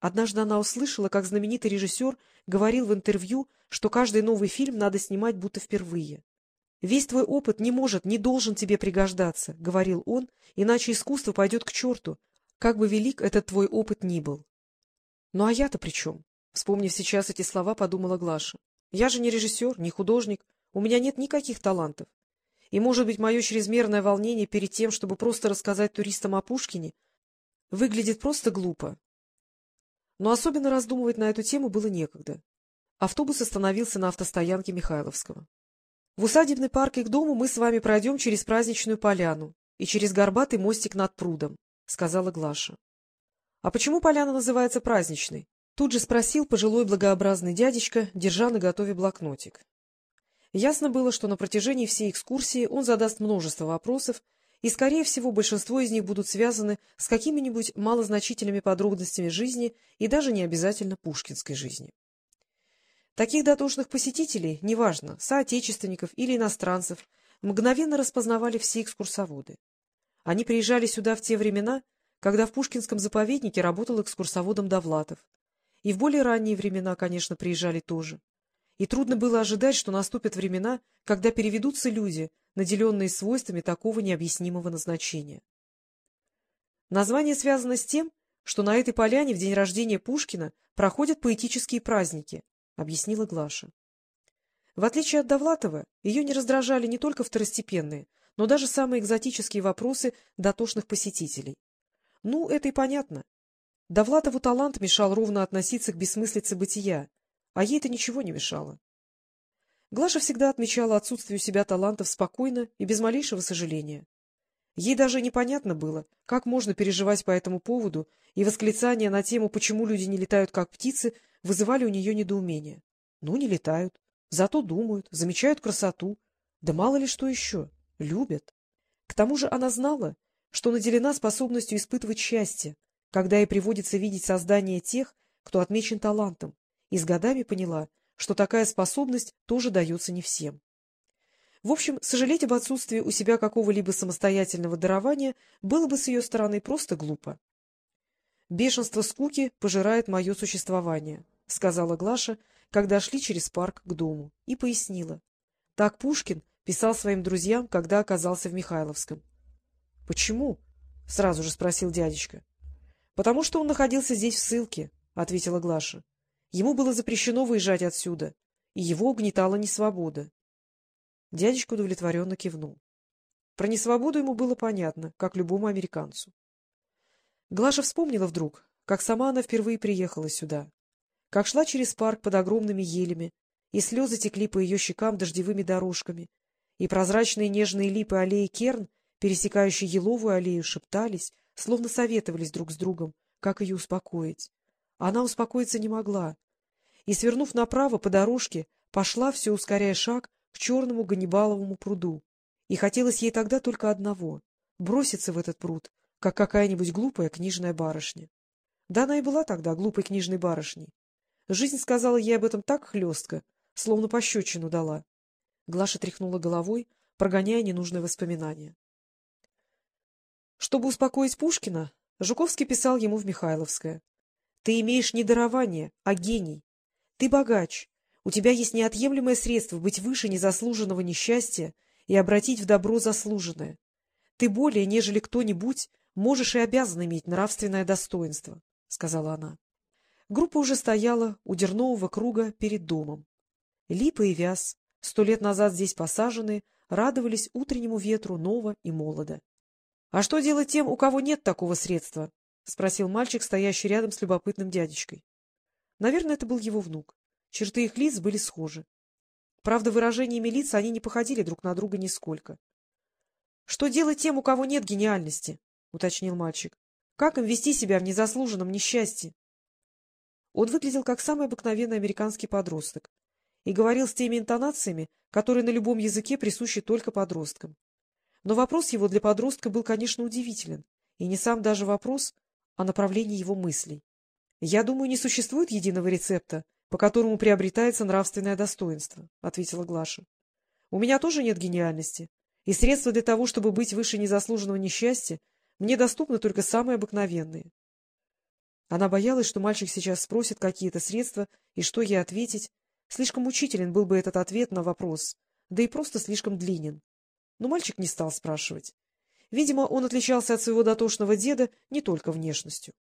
Однажды она услышала, как знаменитый режиссер говорил в интервью, что каждый новый фильм надо снимать будто впервые. «Весь твой опыт не может, не должен тебе пригождаться», — говорил он, «иначе искусство пойдет к черту, как бы велик этот твой опыт ни был». «Ну а я-то при чем?» — вспомнив сейчас эти слова, подумала Глаша. «Я же не режиссер, не художник, у меня нет никаких талантов. И, может быть, мое чрезмерное волнение перед тем, чтобы просто рассказать туристам о Пушкине, выглядит просто глупо. Но особенно раздумывать на эту тему было некогда. Автобус остановился на автостоянке Михайловского. В усадебный парк и к дому мы с вами пройдем через праздничную поляну и через горбатый мостик над прудом, — сказала Глаша. — А почему поляна называется праздничной? Тут же спросил пожилой благообразный дядечка, держа на готове блокнотик. Ясно было, что на протяжении всей экскурсии он задаст множество вопросов, и, скорее всего, большинство из них будут связаны с какими-нибудь малозначительными подробностями жизни и даже не обязательно пушкинской жизни. Таких дотошных посетителей, неважно, соотечественников или иностранцев, мгновенно распознавали все экскурсоводы. Они приезжали сюда в те времена, когда в Пушкинском заповеднике работал экскурсоводом Довлатов. И в более ранние времена, конечно, приезжали тоже. И трудно было ожидать, что наступят времена, когда переведутся люди, наделенные свойствами такого необъяснимого назначения. Название связано с тем, что на этой поляне в день рождения Пушкина проходят поэтические праздники, объяснила Глаша. В отличие от Довлатова, ее не раздражали не только второстепенные, но даже самые экзотические вопросы дотошных посетителей. Ну, это и понятно. Довлатову талант мешал ровно относиться к бессмыслице бытия, а ей это ничего не мешало. Глаша всегда отмечала отсутствие у себя талантов спокойно и без малейшего сожаления. Ей даже непонятно было, как можно переживать по этому поводу, и восклицания на тему «почему люди не летают как птицы» вызывали у нее недоумение. Ну, не летают, зато думают, замечают красоту. Да мало ли что еще, любят. К тому же она знала, что наделена способностью испытывать счастье, когда ей приводится видеть создание тех, кто отмечен талантом, и с годами поняла, что такая способность тоже дается не всем. В общем, сожалеть об отсутствии у себя какого-либо самостоятельного дарования было бы с ее стороны просто глупо. «Бешенство скуки пожирает мое существование», — сказала Глаша, когда шли через парк к дому, и пояснила. Так Пушкин писал своим друзьям, когда оказался в Михайловском. — Почему? — сразу же спросил дядечка. — Потому что он находился здесь в ссылке, — ответила Глаша. Ему было запрещено выезжать отсюда, и его угнетала несвобода. Дядечка удовлетворенно кивнул. Про несвободу ему было понятно, как любому американцу. Глаша вспомнила вдруг, как сама она впервые приехала сюда, как шла через парк под огромными елями, и слезы текли по ее щекам дождевыми дорожками, и прозрачные нежные липы аллеи Керн, пересекающие еловую аллею, шептались, словно советовались друг с другом, как ее успокоить. Она успокоиться не могла, и, свернув направо по дорожке, пошла, все ускоряя шаг, к черному Ганнибаловому пруду. И хотелось ей тогда только одного — броситься в этот пруд, как какая-нибудь глупая книжная барышня. Да она и была тогда глупой книжной барышней. Жизнь сказала ей об этом так хлестко, словно пощечину дала. Глаша тряхнула головой, прогоняя ненужные воспоминания. Чтобы успокоить Пушкина, Жуковский писал ему в Михайловское. Ты имеешь не дарование, а гений. Ты богач. У тебя есть неотъемлемое средство быть выше незаслуженного несчастья и обратить в добро заслуженное. Ты более, нежели кто-нибудь, можешь и обязан иметь нравственное достоинство, — сказала она. Группа уже стояла у дернового круга перед домом. Липа и вяз, сто лет назад здесь посаженные, радовались утреннему ветру ново и молодо. — А что делать тем, у кого нет такого средства? — спросил мальчик, стоящий рядом с любопытным дядечкой. Наверное, это был его внук. Черты их лиц были схожи. Правда, выражениями лиц они не походили друг на друга нисколько. — Что делать тем, у кого нет гениальности? — уточнил мальчик. — Как им вести себя в незаслуженном несчастье? Он выглядел как самый обыкновенный американский подросток и говорил с теми интонациями, которые на любом языке присущи только подросткам. Но вопрос его для подростка был, конечно, удивителен, и не сам даже вопрос, о направлении его мыслей. — Я думаю, не существует единого рецепта, по которому приобретается нравственное достоинство, — ответила Глаша. — У меня тоже нет гениальности, и средства для того, чтобы быть выше незаслуженного несчастья, мне доступны только самые обыкновенные. Она боялась, что мальчик сейчас спросит какие-то средства и что ей ответить. Слишком мучителен был бы этот ответ на вопрос, да и просто слишком длинен. Но мальчик не стал спрашивать. Видимо, он отличался от своего дотошного деда не только внешностью.